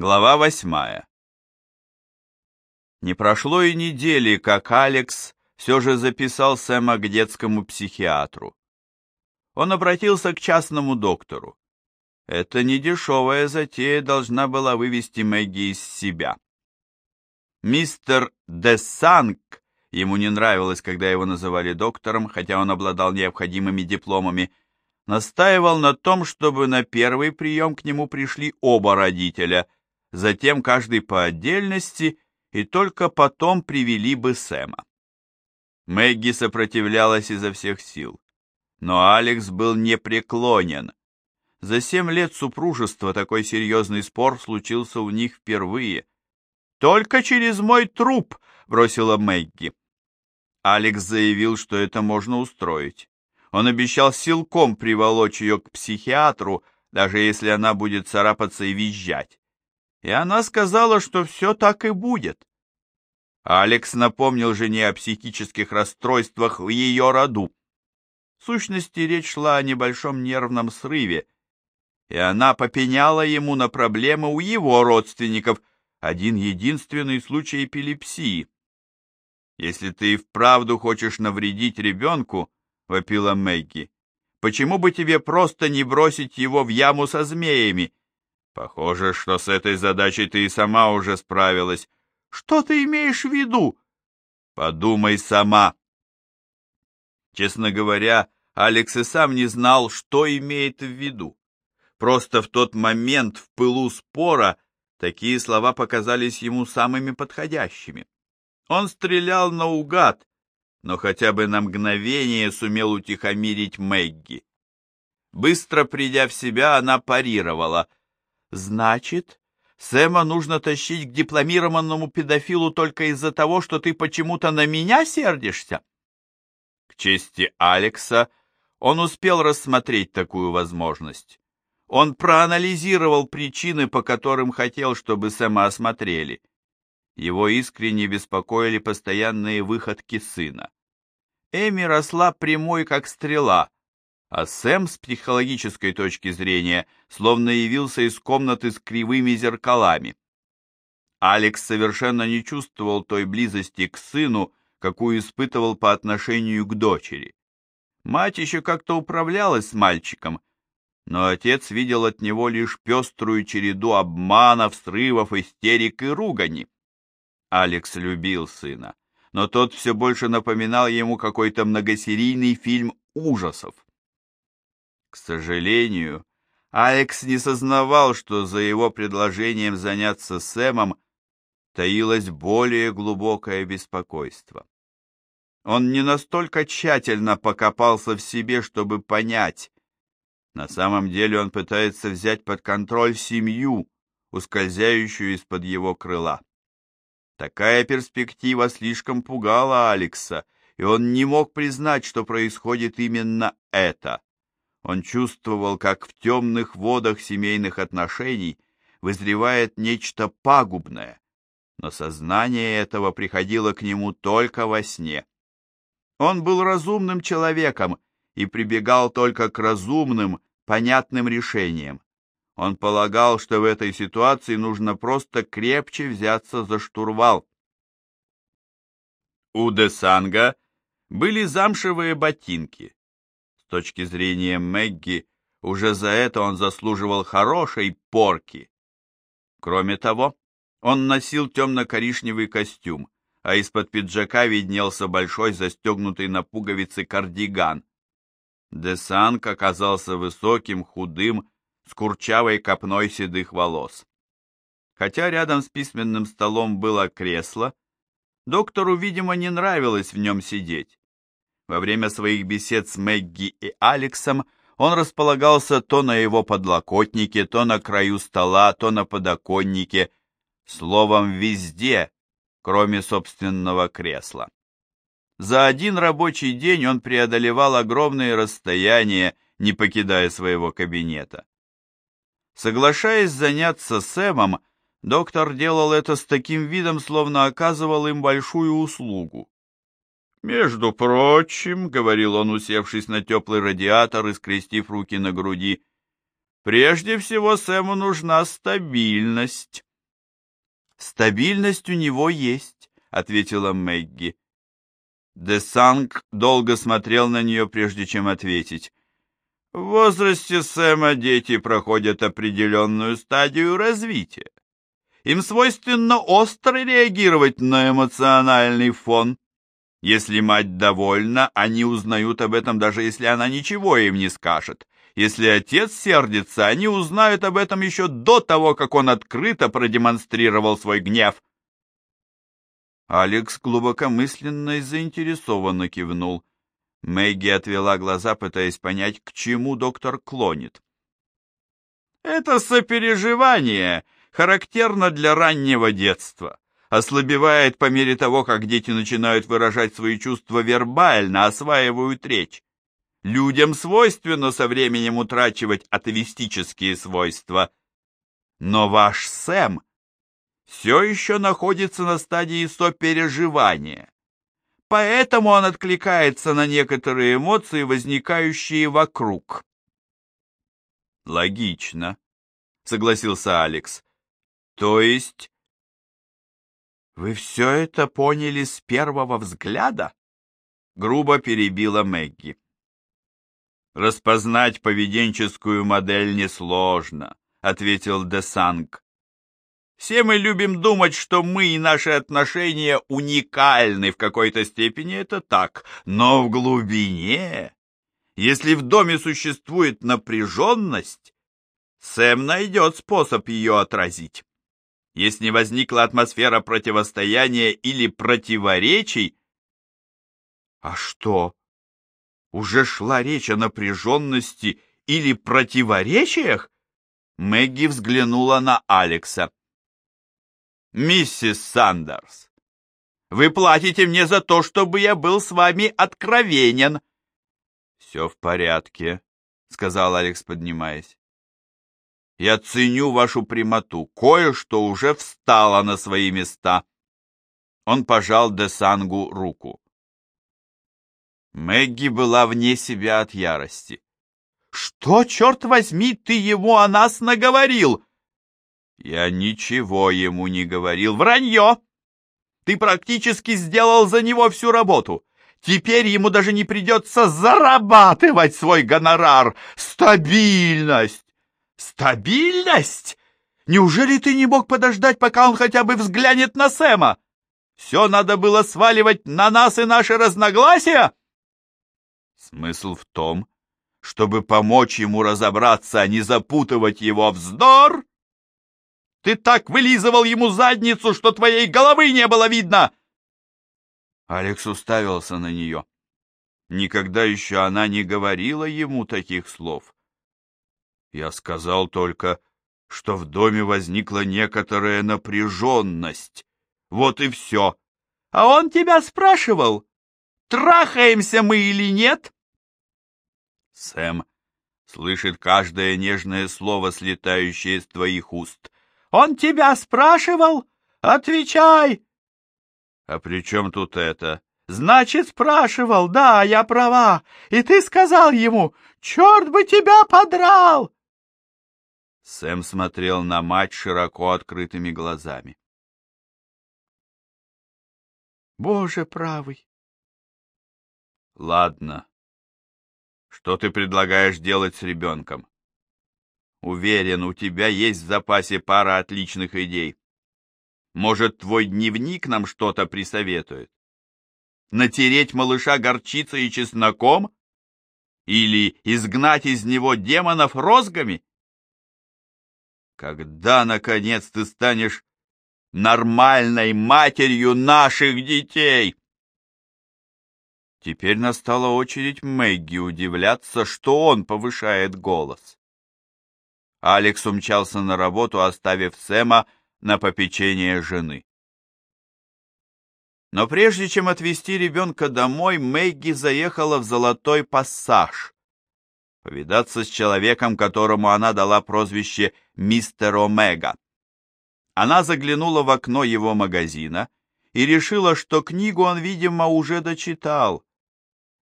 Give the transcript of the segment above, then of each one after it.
Глава восьмая. Не прошло и недели, как Алекс все же записал Сэма к детскому психиатру. Он обратился к частному доктору. Эта недешевая затея должна была вывести Мэгги из себя. Мистер Десанг, ему не нравилось, когда его называли доктором, хотя он обладал необходимыми дипломами, настаивал на том, чтобы на первый прием к нему пришли оба родителя – затем каждый по отдельности, и только потом привели бы Сэма. Мэгги сопротивлялась изо всех сил, но Алекс был непреклонен. За семь лет супружества такой серьезный спор случился у них впервые. «Только через мой труп!» — бросила Мэгги. Алекс заявил, что это можно устроить. Он обещал силком приволочь ее к психиатру, даже если она будет царапаться и визжать и она сказала, что все так и будет. Алекс напомнил жене о психических расстройствах в ее роду. В сущности, речь шла о небольшом нервном срыве, и она попеняла ему на проблемы у его родственников, один единственный случай эпилепсии. «Если ты и вправду хочешь навредить ребенку», — вопила Мэгги, — «почему бы тебе просто не бросить его в яму со змеями?» Похоже, что с этой задачей ты и сама уже справилась. Что ты имеешь в виду? Подумай сама. Честно говоря, Алекс и сам не знал, что имеет в виду. Просто в тот момент, в пылу спора, такие слова показались ему самыми подходящими. Он стрелял наугад, но хотя бы на мгновение сумел утихомирить Мэгги. Быстро придя в себя, она парировала — Значит, Сэма нужно тащить к дипломированному педофилу только из-за того, что ты почему-то на меня сердишься? К чести Алекса, он успел рассмотреть такую возможность. Он проанализировал причины, по которым хотел, чтобы Сэма осмотрели. Его искренне беспокоили постоянные выходки сына. Эми росла прямой, как стрела, а Сэм с психологической точки зрения словно явился из комнаты с кривыми зеркалами. Алекс совершенно не чувствовал той близости к сыну, какую испытывал по отношению к дочери. Мать еще как-то управлялась с мальчиком, но отец видел от него лишь пеструю череду обманов, срывов, истерик и ругани. Алекс любил сына, но тот все больше напоминал ему какой-то многосерийный фильм ужасов. К сожалению, Алекс не сознавал, что за его предложением заняться Сэмом таилось более глубокое беспокойство. Он не настолько тщательно покопался в себе, чтобы понять. На самом деле он пытается взять под контроль семью, ускользающую из-под его крыла. Такая перспектива слишком пугала Алекса, и он не мог признать, что происходит именно это. Он чувствовал, как в темных водах семейных отношений вызревает нечто пагубное, но сознание этого приходило к нему только во сне. Он был разумным человеком и прибегал только к разумным, понятным решениям. Он полагал, что в этой ситуации нужно просто крепче взяться за штурвал. У Десанга были замшевые ботинки точки зрения Мэгги, уже за это он заслуживал хорошей порки. Кроме того, он носил темно-коричневый костюм, а из-под пиджака виднелся большой застегнутый на пуговицы кардиган. Десанг оказался высоким, худым, с курчавой копной седых волос. Хотя рядом с письменным столом было кресло, доктору, видимо, не нравилось в нем сидеть. Во время своих бесед с Мэгги и Алексом он располагался то на его подлокотнике, то на краю стола, то на подоконнике, словом, везде, кроме собственного кресла. За один рабочий день он преодолевал огромные расстояния, не покидая своего кабинета. Соглашаясь заняться Сэмом, доктор делал это с таким видом, словно оказывал им большую услугу. «Между прочим», — говорил он, усевшись на теплый радиатор и скрестив руки на груди, — «прежде всего Сэму нужна стабильность. Стабильность у него есть, ответила Мэгги. Десанг долго смотрел на нее, прежде чем ответить. В возрасте Сэма дети проходят определенную стадию развития. Им свойственно остро реагировать на эмоциональный фон. Если мать довольна, они узнают об этом, даже если она ничего им не скажет. Если отец сердится, они узнают об этом еще до того, как он открыто продемонстрировал свой гнев. Алекс глубокомысленно и заинтересованно кивнул. Мэгги отвела глаза, пытаясь понять, к чему доктор клонит. «Это сопереживание характерно для раннего детства ослабевает по мере того, как дети начинают выражать свои чувства вербально, осваивают речь. Людям свойственно со временем утрачивать атовистические свойства. Но ваш Сэм все еще находится на стадии сопереживания. Поэтому он откликается на некоторые эмоции, возникающие вокруг. Логично, согласился Алекс. То есть «Вы все это поняли с первого взгляда?» Грубо перебила Мэгги. «Распознать поведенческую модель несложно», — ответил Десанг. «Все мы любим думать, что мы и наши отношения уникальны в какой-то степени, это так, но в глубине, если в доме существует напряженность, Сэм найдет способ ее отразить если возникла атмосфера противостояния или противоречий. А что? Уже шла речь о напряженности или противоречиях? Мэгги взглянула на Алекса. «Миссис Сандерс, вы платите мне за то, чтобы я был с вами откровенен». «Все в порядке», — сказал Алекс, поднимаясь. Я ценю вашу прямоту. Кое-что уже встало на свои места. Он пожал Десангу руку. Мэгги была вне себя от ярости. «Что, черт возьми, ты ему о нас наговорил?» «Я ничего ему не говорил. Вранье! Ты практически сделал за него всю работу. Теперь ему даже не придется зарабатывать свой гонорар. Стабильность! «Стабильность? Неужели ты не мог подождать, пока он хотя бы взглянет на Сэма? Все надо было сваливать на нас и наши разногласия?» Смысл в том, чтобы помочь ему разобраться, а не запутывать его вздор. Ты так вылизывал ему задницу, что твоей головы не было видно!» Алекс уставился на нее. Никогда еще она не говорила ему таких слов. Я сказал только, что в доме возникла некоторая напряженность. Вот и все. А он тебя спрашивал, трахаемся мы или нет? Сэм слышит каждое нежное слово, слетающее из твоих уст. Он тебя спрашивал? Отвечай! А при чем тут это? Значит, спрашивал, да, я права. И ты сказал ему, черт бы тебя подрал! Сэм смотрел на мать широко открытыми глазами. «Боже правый!» «Ладно. Что ты предлагаешь делать с ребенком? Уверен, у тебя есть в запасе пара отличных идей. Может, твой дневник нам что-то присоветует? Натереть малыша горчицей и чесноком? Или изгнать из него демонов розгами?» Когда, наконец, ты станешь нормальной матерью наших детей? Теперь настала очередь Мэгги удивляться, что он повышает голос. Алекс умчался на работу, оставив Сэма на попечение жены. Но прежде чем отвезти ребенка домой, Мэгги заехала в Золотой Пассаж, повидаться с человеком, которому она дала прозвище «Мистер Омега». Она заглянула в окно его магазина и решила, что книгу он, видимо, уже дочитал.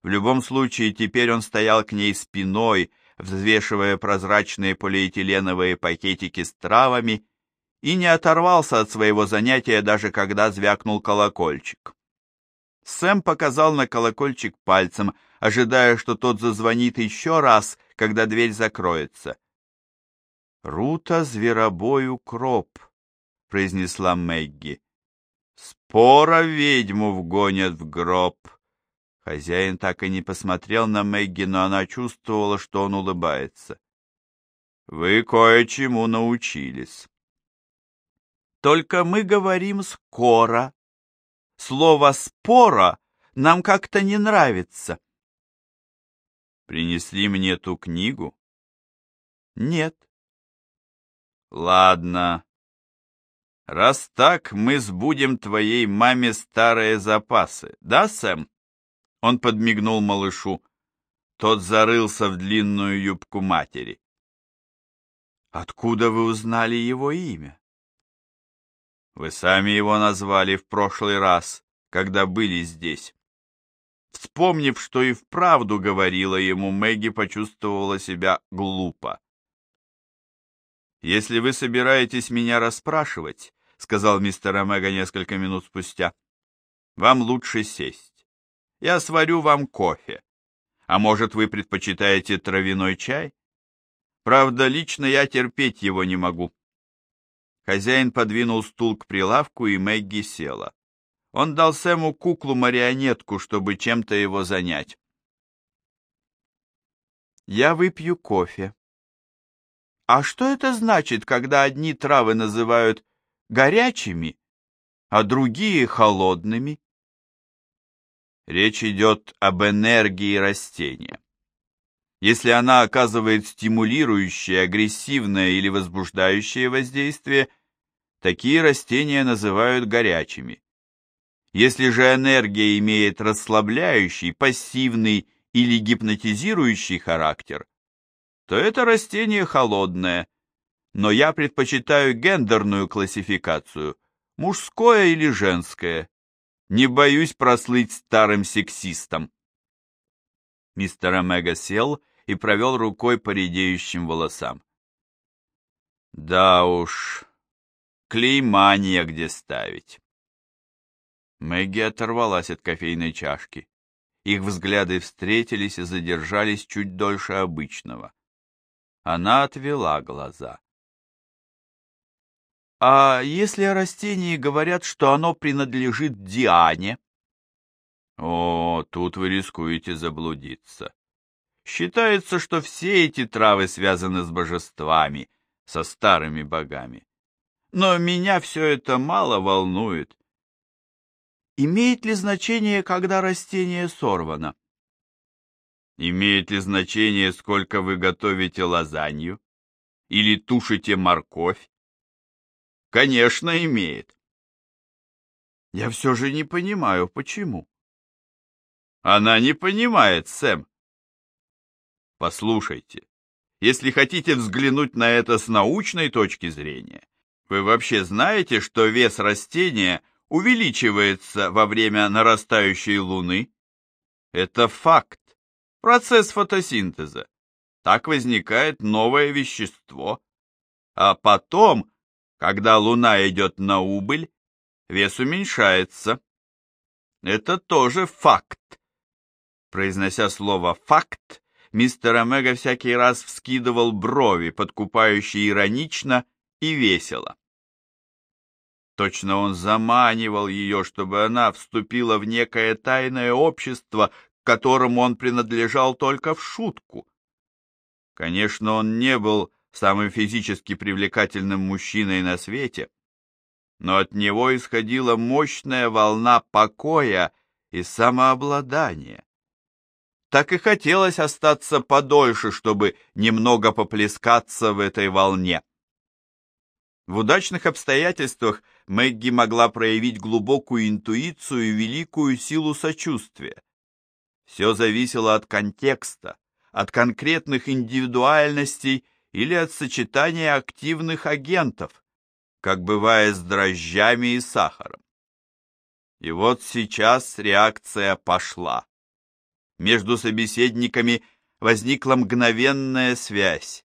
В любом случае, теперь он стоял к ней спиной, взвешивая прозрачные полиэтиленовые пакетики с травами, и не оторвался от своего занятия, даже когда звякнул колокольчик. Сэм показал на колокольчик пальцем, ожидая, что тот зазвонит еще раз, когда дверь закроется. «Рута зверобой укроп», — произнесла Мэгги. «Спора ведьму вгонят в гроб». Хозяин так и не посмотрел на Мэгги, но она чувствовала, что он улыбается. «Вы кое-чему научились». «Только мы говорим скоро. Слово «спора» нам как-то не нравится». «Принесли мне ту книгу?» «Нет». «Ладно. Раз так, мы сбудем твоей маме старые запасы, да, Сэм?» Он подмигнул малышу. Тот зарылся в длинную юбку матери. «Откуда вы узнали его имя?» «Вы сами его назвали в прошлый раз, когда были здесь». Вспомнив, что и вправду говорила ему, Мэгги почувствовала себя глупо. «Если вы собираетесь меня расспрашивать», — сказал мистер Омега несколько минут спустя, — «вам лучше сесть. Я сварю вам кофе. А может, вы предпочитаете травяной чай? Правда, лично я терпеть его не могу. Хозяин подвинул стул к прилавку, и Мэгги села. Он дал Сэму куклу-марионетку, чтобы чем-то его занять. «Я выпью кофе». «А что это значит, когда одни травы называют горячими, а другие — холодными?» Речь идет об энергии растения. Если она оказывает стимулирующее, агрессивное или возбуждающее воздействие, такие растения называют горячими. Если же энергия имеет расслабляющий, пассивный или гипнотизирующий характер, то это растение холодное, но я предпочитаю гендерную классификацию, мужское или женское, не боюсь прослыть старым сексистом. Мистер Омега сел и провел рукой по редеющим волосам. Да уж, клейма где ставить. Мэгги оторвалась от кофейной чашки. Их взгляды встретились и задержались чуть дольше обычного. Она отвела глаза. А если о растении говорят, что оно принадлежит Диане? О, тут вы рискуете заблудиться. Считается, что все эти травы связаны с божествами, со старыми богами. Но меня все это мало волнует. Имеет ли значение, когда растение сорвано? Имеет ли значение, сколько вы готовите лазанью? Или тушите морковь? Конечно, имеет. Я все же не понимаю, почему. Она не понимает, Сэм. Послушайте, если хотите взглянуть на это с научной точки зрения, вы вообще знаете, что вес растения увеличивается во время нарастающей луны? Это факт. Процесс фотосинтеза. Так возникает новое вещество. А потом когда Луна идет на убыль, вес уменьшается. Это тоже факт. Произнося слово «факт», мистер Омега всякий раз вскидывал брови, подкупающие иронично и весело. Точно он заманивал ее, чтобы она вступила в некое тайное общество, к которому он принадлежал только в шутку. Конечно, он не был самым физически привлекательным мужчиной на свете, но от него исходила мощная волна покоя и самообладания. Так и хотелось остаться подольше, чтобы немного поплескаться в этой волне. В удачных обстоятельствах Мэгги могла проявить глубокую интуицию и великую силу сочувствия. Все зависело от контекста, от конкретных индивидуальностей или от сочетания активных агентов, как бывает с дрожжами и сахаром. И вот сейчас реакция пошла. Между собеседниками возникла мгновенная связь.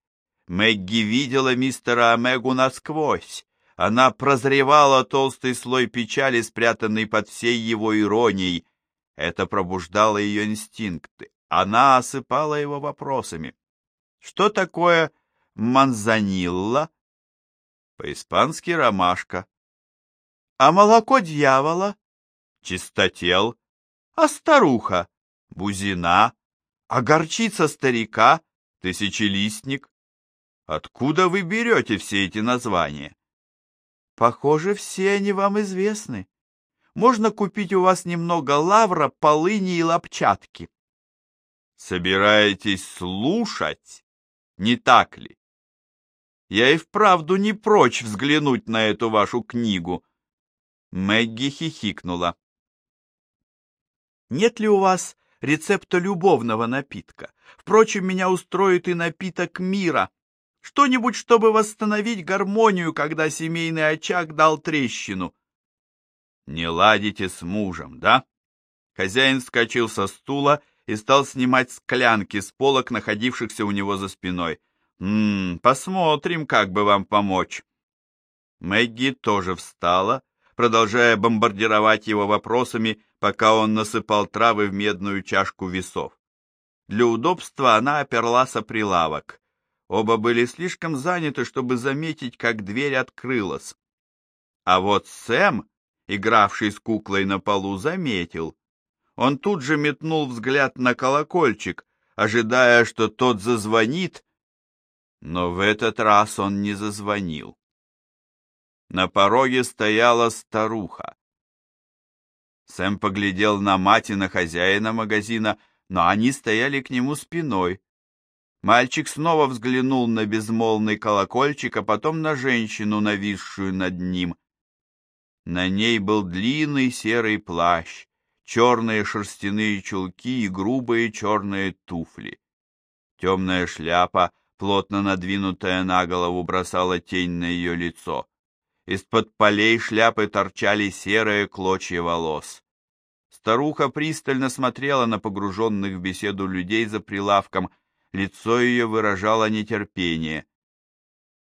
Мэгги видела мистера Омегу насквозь. Она прозревала толстый слой печали, спрятанный под всей его иронией. Это пробуждало ее инстинкты. Она осыпала его вопросами. Что такое манзанилла? По-испански ромашка. А молоко дьявола? Чистотел. А старуха? Бузина. А горчица старика? Тысячелистник. Откуда вы берете все эти названия? Похоже, все они вам известны. Можно купить у вас немного лавра, полыни и лапчатки. Собираетесь слушать? Не так ли? Я и вправду не прочь взглянуть на эту вашу книгу. Мэгги хихикнула. Нет ли у вас рецепта любовного напитка? Впрочем, меня устроит и напиток мира. Что-нибудь, чтобы восстановить гармонию, когда семейный очаг дал трещину. Не ладите с мужем, да? Хозяин вскочил со стула и стал снимать склянки с полок, находившихся у него за спиной. «Ммм, посмотрим, как бы вам помочь». Мэгги тоже встала, продолжая бомбардировать его вопросами, пока он насыпал травы в медную чашку весов. Для удобства она оперлась о прилавок. Оба были слишком заняты, чтобы заметить, как дверь открылась. А вот Сэм, игравший с куклой на полу, заметил. Он тут же метнул взгляд на колокольчик, ожидая, что тот зазвонит, но в этот раз он не зазвонил. На пороге стояла старуха. Сэм поглядел на мать и на хозяина магазина, но они стояли к нему спиной. Мальчик снова взглянул на безмолвный колокольчик, а потом на женщину, нависшую над ним. На ней был длинный серый плащ, черные шерстяные чулки и грубые черные туфли. Темная шляпа, плотно надвинутая на голову, бросала тень на ее лицо. Из-под полей шляпы торчали серые клочья волос. Старуха пристально смотрела на погруженных в беседу людей за прилавком, лицо ее выражало нетерпение.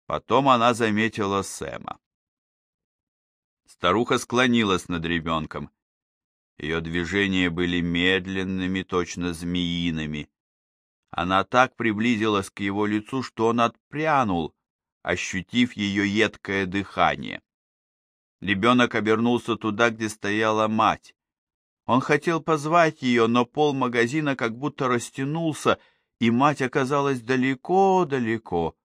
Потом она заметила Сэма. Старуха склонилась над ребенком. Ее движения были медленными, точно змеиными. Она так приблизилась к его лицу, что он отпрянул, ощутив ее едкое дыхание. Ребенок обернулся туда, где стояла мать. Он хотел позвать ее, но пол магазина как будто растянулся, и мать оказалась далеко-далеко.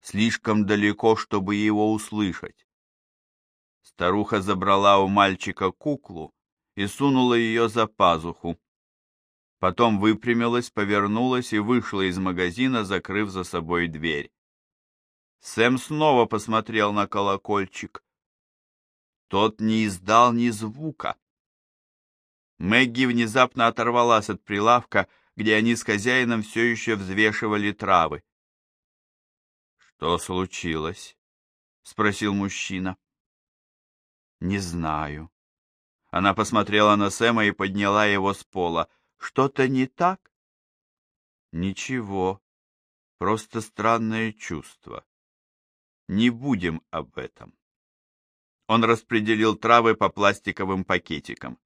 Слишком далеко, чтобы его услышать. Старуха забрала у мальчика куклу, и сунула ее за пазуху. Потом выпрямилась, повернулась и вышла из магазина, закрыв за собой дверь. Сэм снова посмотрел на колокольчик. Тот не издал ни звука. Мэгги внезапно оторвалась от прилавка, где они с хозяином все еще взвешивали травы. «Что случилось?» — спросил мужчина. «Не знаю», она посмотрела на Сэма и подняла его с пола. «Что-то не так?» «Ничего. Просто странное чувство. Не будем об этом». Он распределил травы по пластиковым пакетикам.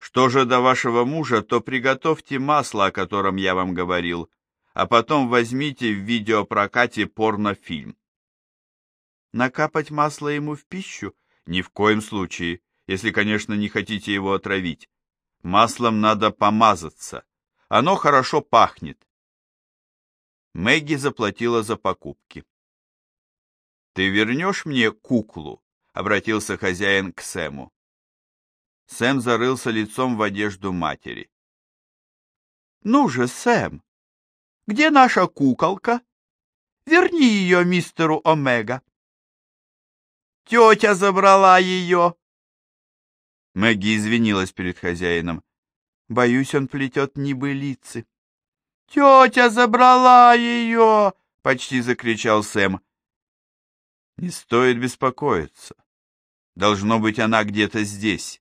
«Что же до вашего мужа, то приготовьте масло, о котором я вам говорил, а потом возьмите в видеопрокате порнофильм». «Накапать масло ему в пищу? Ни в коем случае если, конечно, не хотите его отравить. Маслом надо помазаться. Оно хорошо пахнет. Мэгги заплатила за покупки. «Ты вернешь мне куклу?» — обратился хозяин к Сэму. Сэм зарылся лицом в одежду матери. «Ну же, Сэм, где наша куколка? Верни ее мистеру Омега». «Тетя забрала ее!» Мэгги извинилась перед хозяином. Боюсь, он плетет небылицы. «Тетя забрала ее!» — почти закричал Сэм. «Не стоит беспокоиться. Должно быть, она где-то здесь.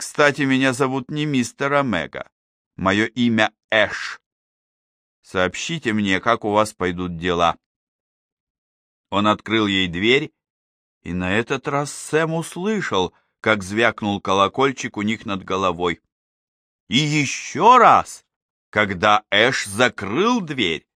Кстати, меня зовут не мистер Омега. Мое имя Эш. Сообщите мне, как у вас пойдут дела». Он открыл ей дверь И на этот раз Сэм услышал, как звякнул колокольчик у них над головой. И еще раз, когда Эш закрыл дверь.